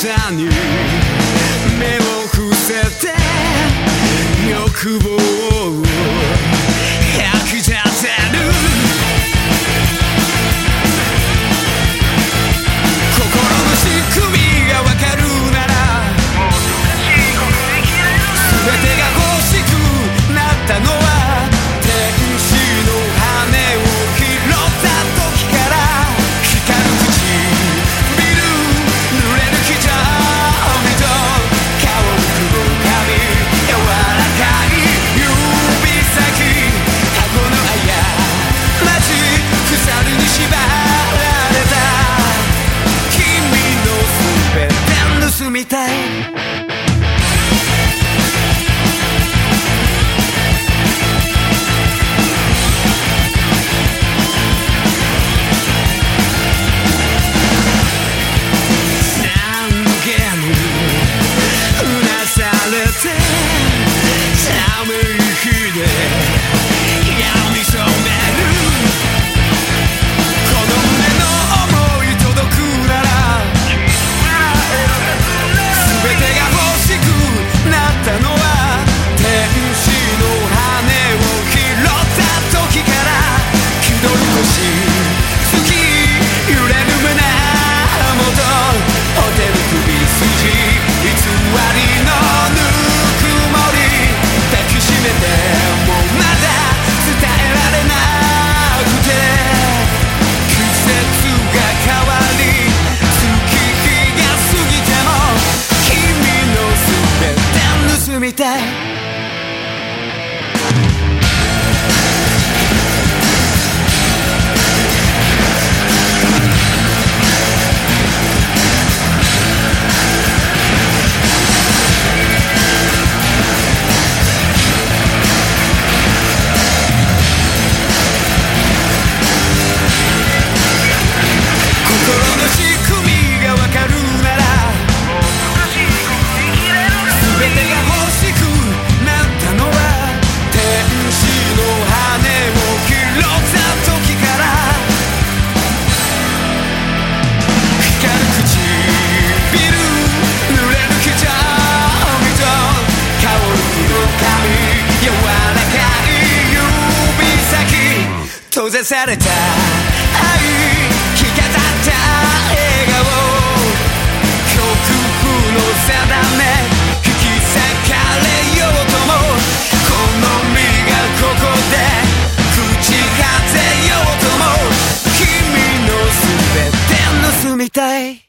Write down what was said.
さに目を伏せて欲望みたい。閉された。愛着がたった笑顔。極風の定め引き裂かれようともこの身がここで口果てようとも君の全て盗みたい